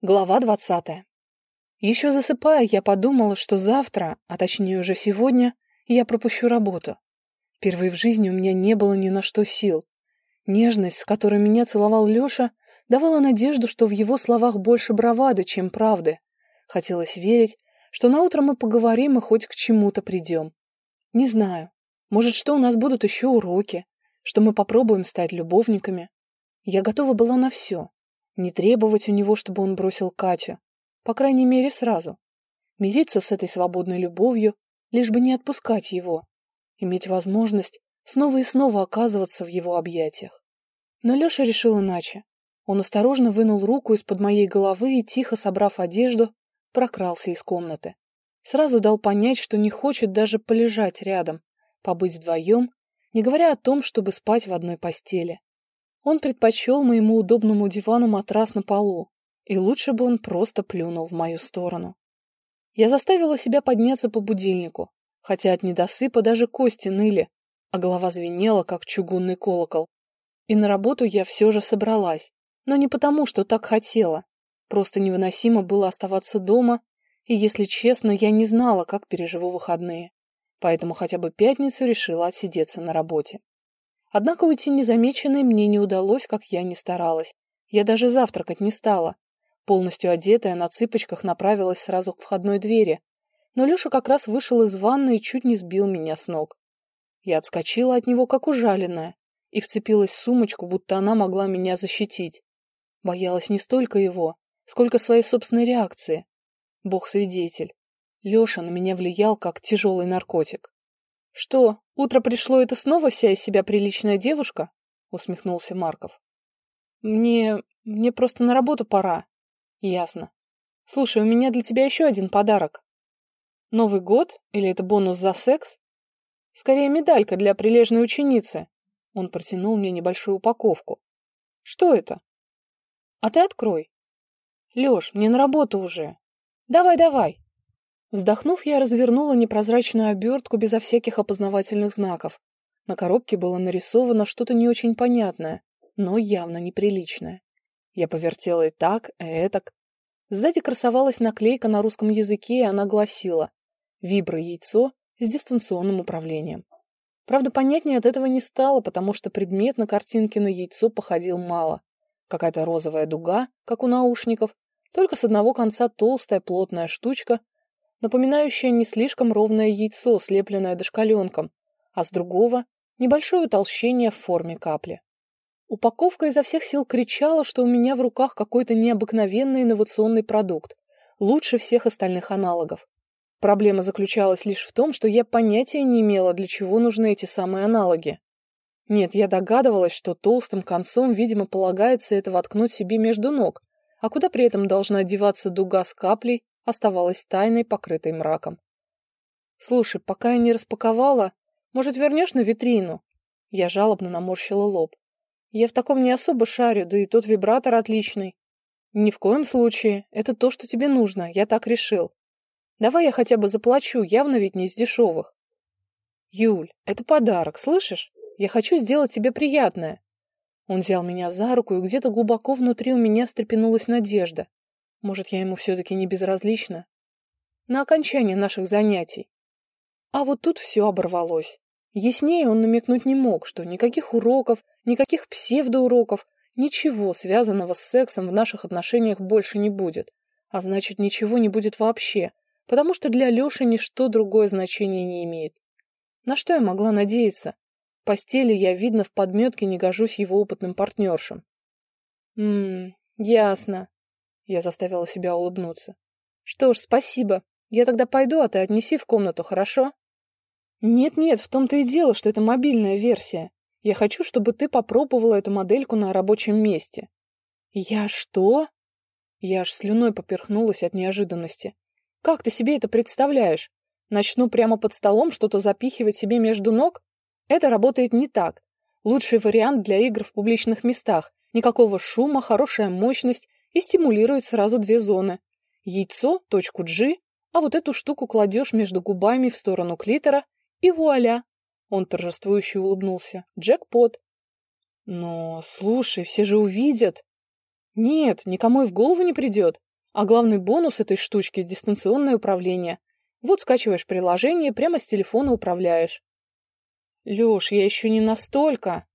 Глава двадцатая. Еще засыпая, я подумала, что завтра, а точнее уже сегодня, я пропущу работу. Впервые в жизни у меня не было ни на что сил. Нежность, с которой меня целовал Леша, давала надежду, что в его словах больше бравады, чем правды. Хотелось верить, что на утро мы поговорим и хоть к чему-то придем. Не знаю, может, что у нас будут еще уроки, что мы попробуем стать любовниками. Я готова была на все. Не требовать у него, чтобы он бросил Катю. По крайней мере, сразу. Мириться с этой свободной любовью, лишь бы не отпускать его. Иметь возможность снова и снова оказываться в его объятиях. Но Леша решил иначе. Он осторожно вынул руку из-под моей головы и, тихо собрав одежду, прокрался из комнаты. Сразу дал понять, что не хочет даже полежать рядом, побыть вдвоем, не говоря о том, чтобы спать в одной постели. Он предпочел моему удобному дивану матрас на полу, и лучше бы он просто плюнул в мою сторону. Я заставила себя подняться по будильнику, хотя от недосыпа даже кости ныли, а голова звенела, как чугунный колокол. И на работу я все же собралась, но не потому, что так хотела. Просто невыносимо было оставаться дома, и, если честно, я не знала, как переживу выходные. Поэтому хотя бы пятницу решила отсидеться на работе. Однако уйти незамеченной мне не удалось, как я не старалась. Я даже завтракать не стала. Полностью одетая, на цыпочках направилась сразу к входной двери. Но Леша как раз вышел из ванны и чуть не сбил меня с ног. Я отскочила от него, как ужаленная, и вцепилась в сумочку, будто она могла меня защитить. Боялась не столько его, сколько своей собственной реакции. Бог свидетель. Леша на меня влиял, как тяжелый наркотик. «Что, утро пришло, это снова вся из себя приличная девушка?» — усмехнулся Марков. «Мне... мне просто на работу пора». «Ясно. Слушай, у меня для тебя еще один подарок». «Новый год? Или это бонус за секс?» «Скорее медалька для прилежной ученицы». Он протянул мне небольшую упаковку. «Что это?» «А ты открой». «Леш, мне на работу уже». «Давай, давай». Вздохнув, я развернула непрозрачную обертку безо всяких опознавательных знаков. На коробке было нарисовано что-то не очень понятное, но явно неприличное. Я повертела и так, и этак. Сзади красовалась наклейка на русском языке, и она гласила «Вибро-яйцо с дистанционным управлением». Правда, понятнее от этого не стало, потому что предмет на картинке на яйцо походил мало. Какая-то розовая дуга, как у наушников, только с одного конца толстая плотная штучка, напоминающее не слишком ровное яйцо, слепленное дошкаленком, а с другого — небольшое утолщение в форме капли. Упаковка изо всех сил кричала, что у меня в руках какой-то необыкновенный инновационный продукт, лучше всех остальных аналогов. Проблема заключалась лишь в том, что я понятия не имела, для чего нужны эти самые аналоги. Нет, я догадывалась, что толстым концом, видимо, полагается это воткнуть себе между ног, а куда при этом должна одеваться дуга с каплей, оставалась тайной, покрытой мраком. «Слушай, пока я не распаковала, может, вернешь на витрину?» Я жалобно наморщила лоб. «Я в таком не особо шарю, да и тот вибратор отличный». «Ни в коем случае. Это то, что тебе нужно. Я так решил. Давай я хотя бы заплачу, явно ведь не из дешевых». «Юль, это подарок, слышишь? Я хочу сделать тебе приятное». Он взял меня за руку, и где-то глубоко внутри у меня стрепенулась надежда. Может, я ему все-таки не безразлична? На окончание наших занятий. А вот тут все оборвалось. Яснее он намекнуть не мог, что никаких уроков, никаких псевдоуроков, ничего связанного с сексом в наших отношениях больше не будет. А значит, ничего не будет вообще, потому что для Леши ничто другое значение не имеет. На что я могла надеяться? В постели я, видно, в подметке не гожусь его опытным партнершам. Ммм, ясно. Я заставила себя улыбнуться. Что ж, спасибо. Я тогда пойду, а ты отнеси в комнату, хорошо? Нет-нет, в том-то и дело, что это мобильная версия. Я хочу, чтобы ты попробовала эту модельку на рабочем месте. Я что? Я аж слюной поперхнулась от неожиданности. Как ты себе это представляешь? Начну прямо под столом что-то запихивать себе между ног? Это работает не так. Лучший вариант для игр в публичных местах. Никакого шума, хорошая мощность и стимулирует сразу две зоны. Яйцо, точку G, а вот эту штуку кладешь между губами в сторону клитора, и вуаля! Он торжествующе улыбнулся. Джекпот. Но, слушай, все же увидят. Нет, никому и в голову не придет. А главный бонус этой штучки – дистанционное управление. Вот скачиваешь приложение, прямо с телефона управляешь. Лёш, я еще не настолько.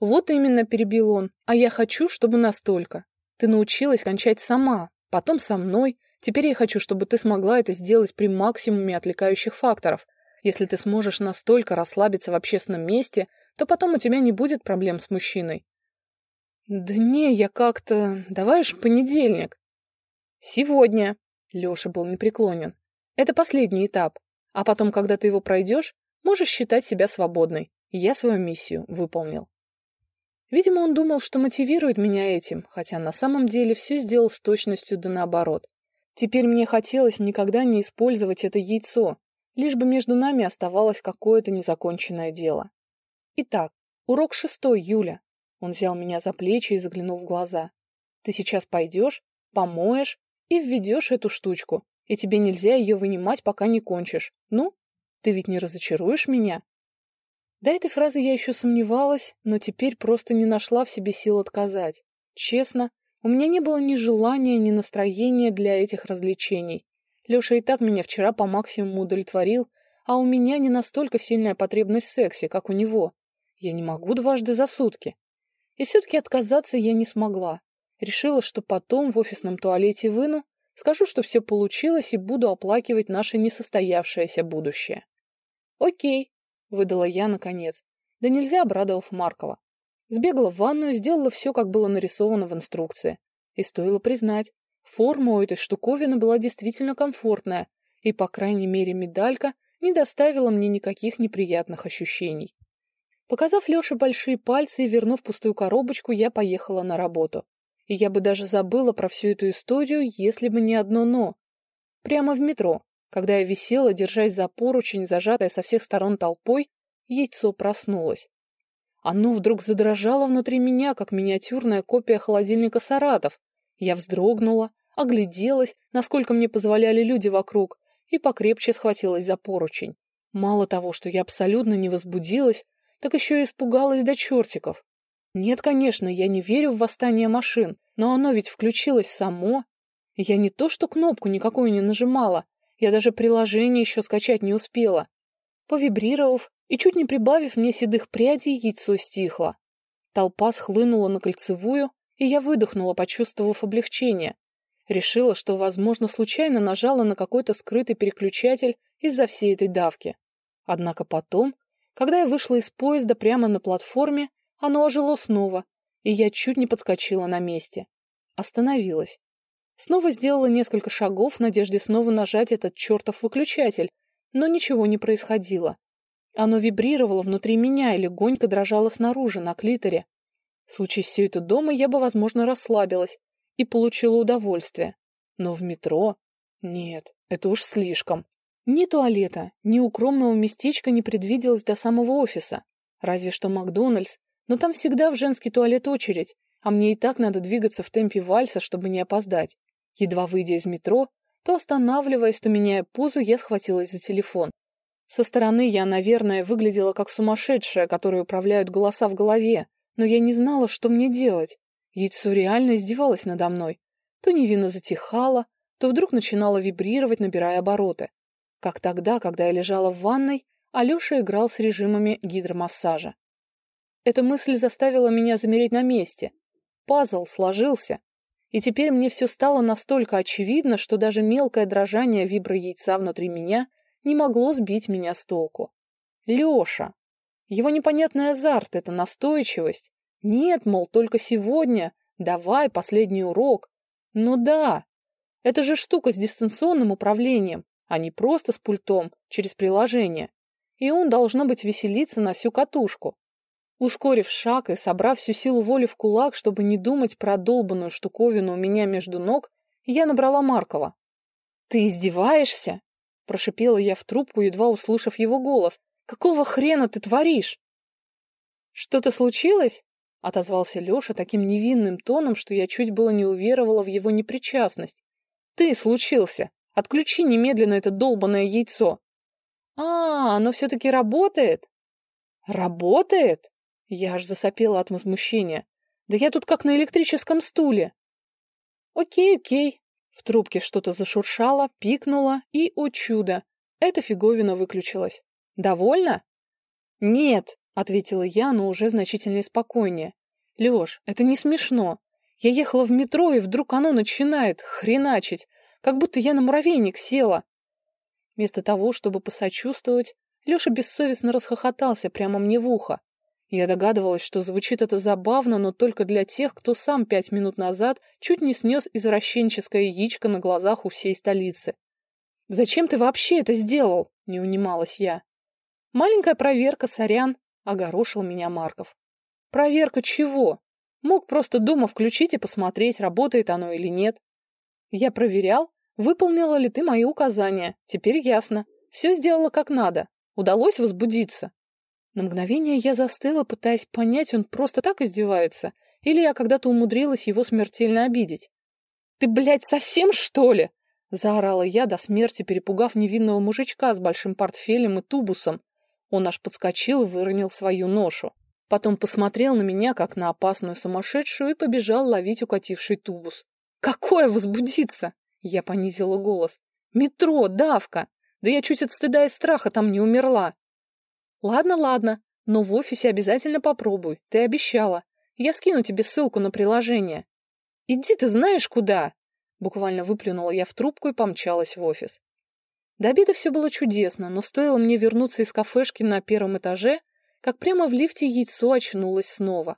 Вот именно, перебил он. А я хочу, чтобы настолько. Ты научилась кончать сама, потом со мной. Теперь я хочу, чтобы ты смогла это сделать при максимуме отвлекающих факторов. Если ты сможешь настолько расслабиться в общественном месте, то потом у тебя не будет проблем с мужчиной. Да не, я как-то... Давай уж понедельник. Сегодня. Лёша был непреклонен. Это последний этап. А потом, когда ты его пройдешь, можешь считать себя свободной. Я свою миссию выполнил. Видимо, он думал, что мотивирует меня этим, хотя на самом деле все сделал с точностью да наоборот. Теперь мне хотелось никогда не использовать это яйцо, лишь бы между нами оставалось какое-то незаконченное дело. Итак, урок шестой, Юля. Он взял меня за плечи и заглянул в глаза. Ты сейчас пойдешь, помоешь и введешь эту штучку, и тебе нельзя ее вынимать, пока не кончишь. Ну, ты ведь не разочаруешь меня? До этой фразы я еще сомневалась, но теперь просто не нашла в себе сил отказать. Честно, у меня не было ни желания, ни настроения для этих развлечений. Леша и так меня вчера по максимуму удовлетворил, а у меня не настолько сильная потребность в сексе, как у него. Я не могу дважды за сутки. И все-таки отказаться я не смогла. Решила, что потом в офисном туалете выну, скажу, что все получилось и буду оплакивать наше несостоявшееся будущее. Окей, выдала я наконец. Да нельзя, обрадовав Маркова. Сбегала в ванную, сделала все, как было нарисовано в инструкции. И стоило признать, форма у этой штуковины была действительно комфортная, и, по крайней мере, медалька не доставила мне никаких неприятных ощущений. Показав Лёше большие пальцы и вернув пустую коробочку, я поехала на работу. И я бы даже забыла про всю эту историю, если бы не одно «но». Прямо в метро, когда я висела, держась за поручень, зажатая со всех сторон толпой, яйцо проснулось. Оно вдруг задрожало внутри меня, как миниатюрная копия холодильника «Саратов». Я вздрогнула, огляделась, насколько мне позволяли люди вокруг, и покрепче схватилась за поручень. Мало того, что я абсолютно не возбудилась, так еще и испугалась до чертиков. Нет, конечно, я не верю в восстание машин, но оно ведь включилось само. Я не то что кнопку никакую не нажимала, я даже приложение еще скачать не успела. Повибрировав и чуть не прибавив мне седых прядей, яйцо стихло. Толпа схлынула на кольцевую, и я выдохнула, почувствовав облегчение. Решила, что, возможно, случайно нажала на какой-то скрытый переключатель из-за всей этой давки. Однако потом, когда я вышла из поезда прямо на платформе, оно ожило снова, и я чуть не подскочила на месте. Остановилась. Снова сделала несколько шагов в надежде снова нажать этот чертов выключатель, но ничего не происходило. Оно вибрировало внутри меня и легонько дрожало снаружи, на клиторе. Случись все это дома, я бы, возможно, расслабилась и получила удовольствие. Но в метро? Нет, это уж слишком. Ни туалета, ни укромного местечка не предвиделось до самого офиса. Разве что Макдональдс, но там всегда в женский туалет очередь, а мне и так надо двигаться в темпе вальса, чтобы не опоздать. Едва выйдя из метро, то останавливаясь, то меняя позу, я схватилась за телефон. Со стороны я, наверное, выглядела как сумасшедшая, которой управляют голоса в голове, но я не знала, что мне делать. Яйцо реально издевалось надо мной. То невинно затихало, то вдруг начинало вибрировать, набирая обороты. Как тогда, когда я лежала в ванной, Алёша играл с режимами гидромассажа. Эта мысль заставила меня замереть на месте. Пазл сложился, и теперь мне все стало настолько очевидно, что даже мелкое дрожание вибро-яйца внутри меня не могло сбить меня с толку. Леша! Его непонятный азарт — это настойчивость. Нет, мол, только сегодня. Давай, последний урок. Ну да, это же штука с дистанционным управлением, а не просто с пультом, через приложение. И он, должно быть, веселиться на всю катушку. Ускорив шаг и собрав всю силу воли в кулак, чтобы не думать про долбанную штуковину у меня между ног, я набрала Маркова. «Ты издеваешься?» — прошипела я в трубку, едва услышав его голос. «Какого хрена ты творишь?» «Что-то случилось?» — отозвался Леша таким невинным тоном, что я чуть было не уверовала в его непричастность. «Ты случился! Отключи немедленно это долбанное яйцо!» «А, оно все-таки работает?» «Работает?» Я аж засопела от возмущения. Да я тут как на электрическом стуле. Окей, окей. В трубке что-то зашуршало, пикнуло, и, о чудо, эта фиговина выключилась. «Довольно?» «Нет», — ответила я, но уже значительно спокойнее. «Лёш, это не смешно. Я ехала в метро, и вдруг оно начинает хреначить, как будто я на муравейник села». Вместо того, чтобы посочувствовать, Лёша бессовестно расхохотался прямо мне в ухо. Я догадывалась, что звучит это забавно, но только для тех, кто сам пять минут назад чуть не снес извращенческое яичко на глазах у всей столицы. «Зачем ты вообще это сделал?» — не унималась я. «Маленькая проверка, сорян», — огорошил меня Марков. «Проверка чего? Мог просто дома включить и посмотреть, работает оно или нет. Я проверял, выполнила ли ты мои указания. Теперь ясно. Все сделала как надо. Удалось возбудиться. На мгновение я застыла, пытаясь понять, он просто так издевается, или я когда-то умудрилась его смертельно обидеть. «Ты, блядь, совсем, что ли?» — заорала я до смерти, перепугав невинного мужичка с большим портфелем и тубусом. Он аж подскочил и выронил свою ношу. Потом посмотрел на меня, как на опасную сумасшедшую, и побежал ловить укативший тубус. «Какое возбудиться?» — я понизила голос. «Метро, давка! Да я чуть от стыда и страха там не умерла!» Ладно, ладно, но в офисе обязательно попробуй. Ты обещала. Я скину тебе ссылку на приложение. Иди ты знаешь куда? Буквально выплюнула я в трубку и помчалась в офис. До обеда все было чудесно, но стоило мне вернуться из кафешки на первом этаже, как прямо в лифте яйцо очнулось снова.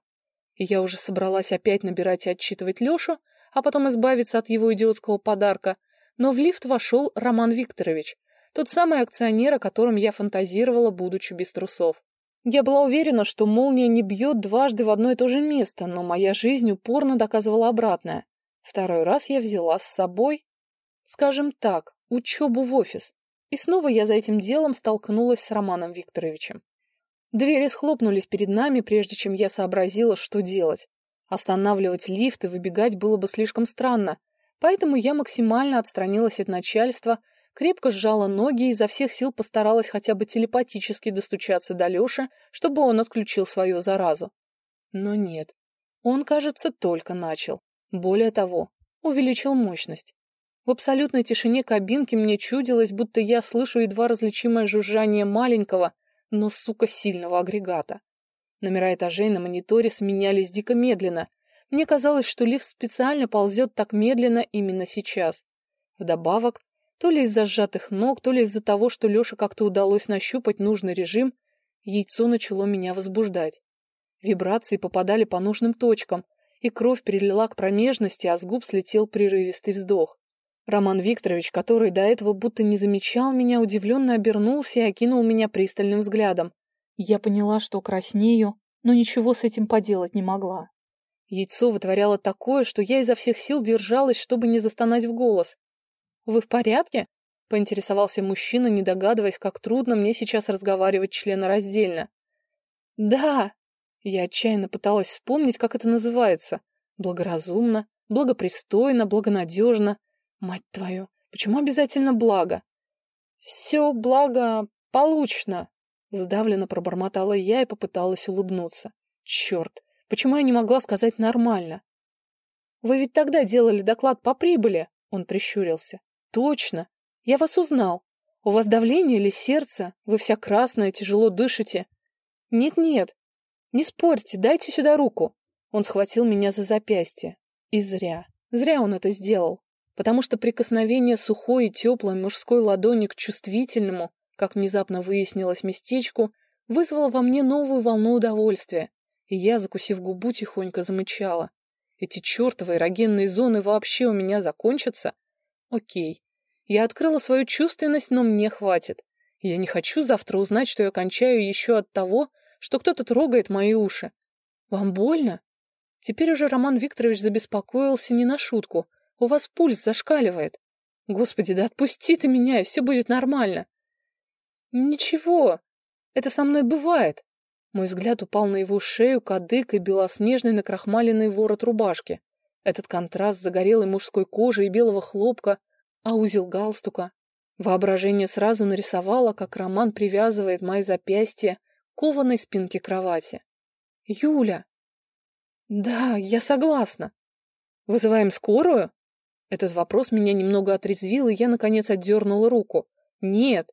И я уже собралась опять набирать и отчитывать Лешу, а потом избавиться от его идиотского подарка, но в лифт вошел Роман Викторович, тот самый акционер, о котором я фантазировала, будучи без трусов. Я была уверена, что молния не бьет дважды в одно и то же место, но моя жизнь упорно доказывала обратное. Второй раз я взяла с собой, скажем так, учебу в офис. И снова я за этим делом столкнулась с Романом Викторовичем. Двери схлопнулись перед нами, прежде чем я сообразила, что делать. Останавливать лифт и выбегать было бы слишком странно, поэтому я максимально отстранилась от начальства, крепко сжала ноги и изо всех сил постаралась хотя бы телепатически достучаться до Лёши, чтобы он отключил свою заразу. Но нет. Он, кажется, только начал. Более того, увеличил мощность. В абсолютной тишине кабинки мне чудилось, будто я слышу едва различимое жужжание маленького, но, сука, сильного агрегата. Номера этажей на мониторе сменялись дико медленно. Мне казалось, что лифт специально ползет так медленно именно сейчас. Вдобавок, то ли из-за сжатых ног, то ли из-за того, что Лёше как-то удалось нащупать нужный режим, яйцо начало меня возбуждать. Вибрации попадали по нужным точкам, и кровь перелила к промежности, а с губ слетел прерывистый вздох. Роман Викторович, который до этого будто не замечал меня, удивленно обернулся и окинул меня пристальным взглядом. Я поняла, что краснею, но ничего с этим поделать не могла. Яйцо вытворяло такое, что я изо всех сил держалась, чтобы не застонать в голос. «Вы в порядке?» — поинтересовался мужчина, не догадываясь, как трудно мне сейчас разговаривать членораздельно. «Да!» — я отчаянно пыталась вспомнить, как это называется. Благоразумно, благопристойно, благонадежно. Мать твою, почему обязательно благо? «Все благо получно!» — сдавленно пробормотала я и попыталась улыбнуться. «Черт, почему я не могла сказать нормально?» «Вы ведь тогда делали доклад по прибыли!» — он прищурился. Точно. Я вас узнал. У вас давление или сердце? Вы вся красная, тяжело дышите. Нет-нет. Не спорьте, дайте сюда руку. Он схватил меня за запястье. И зря. Зря он это сделал. Потому что прикосновение сухой и теплой мужской ладони к чувствительному, как внезапно выяснилось местечку, вызвало во мне новую волну удовольствия, и я, закусив губу, тихонько замычала. Эти чертовы эрогенные зоны вообще у меня закончатся? Окей. Я открыла свою чувственность, но мне хватит. Я не хочу завтра узнать, что я кончаю еще от того, что кто-то трогает мои уши. Вам больно? Теперь уже Роман Викторович забеспокоился не на шутку. У вас пульс зашкаливает. Господи, да отпусти ты меня, и все будет нормально. Ничего, это со мной бывает. Мой взгляд упал на его шею, кадык и белоснежный накрахмаленный ворот рубашки. Этот контраст загорелой мужской кожи и белого хлопка — а узел галстука? Воображение сразу нарисовало, как Роман привязывает мои запястья к кованой спинке кровати. «Юля!» «Да, я согласна. Вызываем скорую?» Этот вопрос меня немного отрезвил, и я, наконец, отдернула руку. «Нет».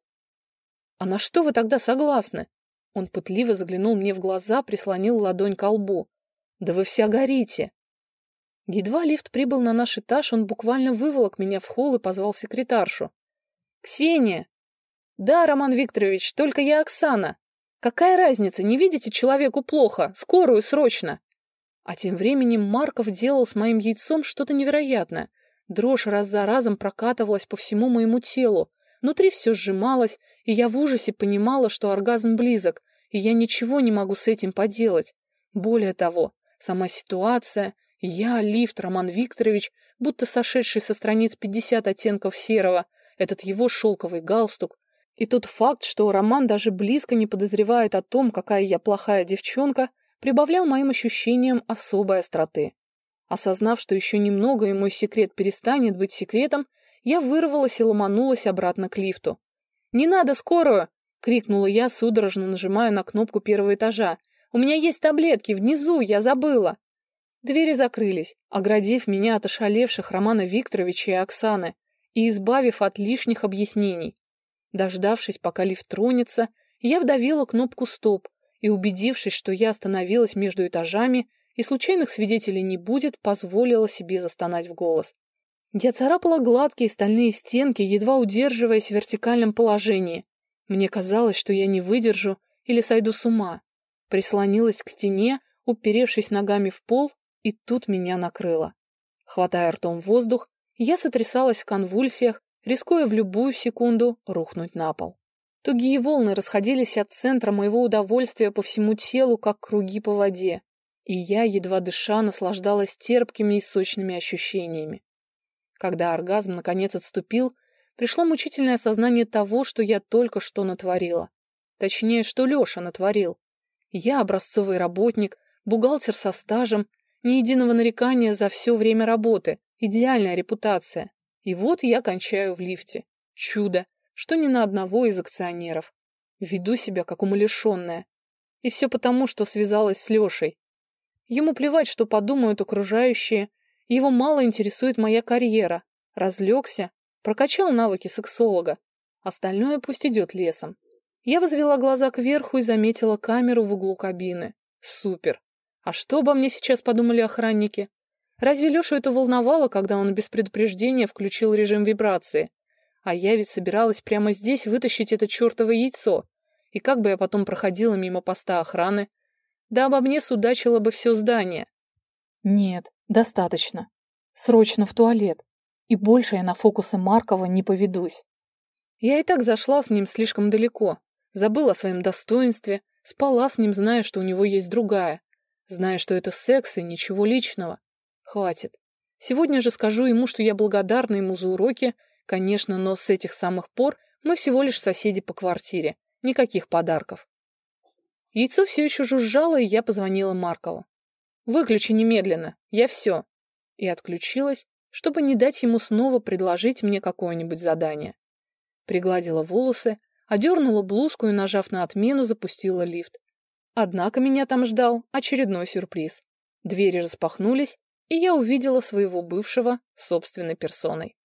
«А на что вы тогда согласны?» Он пытливо заглянул мне в глаза, прислонил ладонь к лбу. «Да вы вся горите!» Едва лифт прибыл на наш этаж, он буквально выволок меня в холл и позвал секретаршу. «Ксения!» «Да, Роман Викторович, только я Оксана. Какая разница, не видите, человеку плохо, скорую срочно!» А тем временем Марков делал с моим яйцом что-то невероятное. Дрожь раз за разом прокатывалась по всему моему телу. Внутри все сжималось, и я в ужасе понимала, что оргазм близок, и я ничего не могу с этим поделать. Более того, сама ситуация, я, лифт, Роман Викторович, будто сошедший со страниц 50 оттенков серого, этот его шелковый галстук, и тот факт, что Роман даже близко не подозревает о том, какая я плохая девчонка, прибавлял моим ощущениям особой остроты. Осознав, что еще немного и мой секрет перестанет быть секретом, я вырвалась и ломанулась обратно к лифту. «Не надо скорую!» — крикнула я, судорожно нажимая на кнопку первого этажа. «У меня есть таблетки, внизу, я забыла!» Двери закрылись, оградив меня от ошалевших Романа Викторовича и Оксаны и избавив от лишних объяснений. Дождавшись, пока лифт тронется, я вдавила кнопку «Стоп» и, убедившись, что я остановилась между этажами и случайных свидетелей не будет, позволила себе застонать в голос. Я царапала гладкие стальные стенки, едва удерживаясь в вертикальном положении. Мне казалось, что я не выдержу или сойду с ума. Прислонилась к стене, уперевшись ногами в пол, и тут меня накрыло. Хватая ртом воздух, я сотрясалась в конвульсиях, рискуя в любую секунду рухнуть на пол. Тугие волны расходились от центра моего удовольствия по всему телу, как круги по воде, и я, едва дыша, наслаждалась терпкими и сочными ощущениями. Когда оргазм наконец отступил, пришло мучительное осознание того, что я только что натворила. Точнее, что Леша натворил. Я образцовый работник, бухгалтер со стажем, ни единого нарекания за все время работы, идеальная репутация. И вот я кончаю в лифте. Чудо, что ни на одного из акционеров. Веду себя как умалишенная. И все потому, что связалась с Лешей. Ему плевать, что подумают окружающие. Его мало интересует моя карьера. Разлегся, прокачал навыки сексолога. Остальное пусть идет лесом. Я возвела глаза кверху и заметила камеру в углу кабины. Супер. А что обо мне сейчас подумали охранники? Разве Лешу это волновало, когда он без предупреждения включил режим вибрации? А я ведь собиралась прямо здесь вытащить это чертово яйцо. И как бы я потом проходила мимо поста охраны? Да обо мне судачило бы все здание. Нет, достаточно. Срочно в туалет. И больше я на фокусы Маркова не поведусь. Я и так зашла с ним слишком далеко. Забыла о своем достоинстве, спала с ним, зная, что у него есть другая. Зная, что это секс и ничего личного. Хватит. Сегодня же скажу ему, что я благодарна ему за уроки, конечно, но с этих самых пор мы всего лишь соседи по квартире. Никаких подарков. Яйцо все еще жужжало, и я позвонила Маркову. «Выключи немедленно, я все». И отключилась, чтобы не дать ему снова предложить мне какое-нибудь задание. Пригладила волосы, одернула блузку и, нажав на отмену, запустила лифт. Однако меня там ждал очередной сюрприз. Двери распахнулись, и я увидела своего бывшего собственной персоной.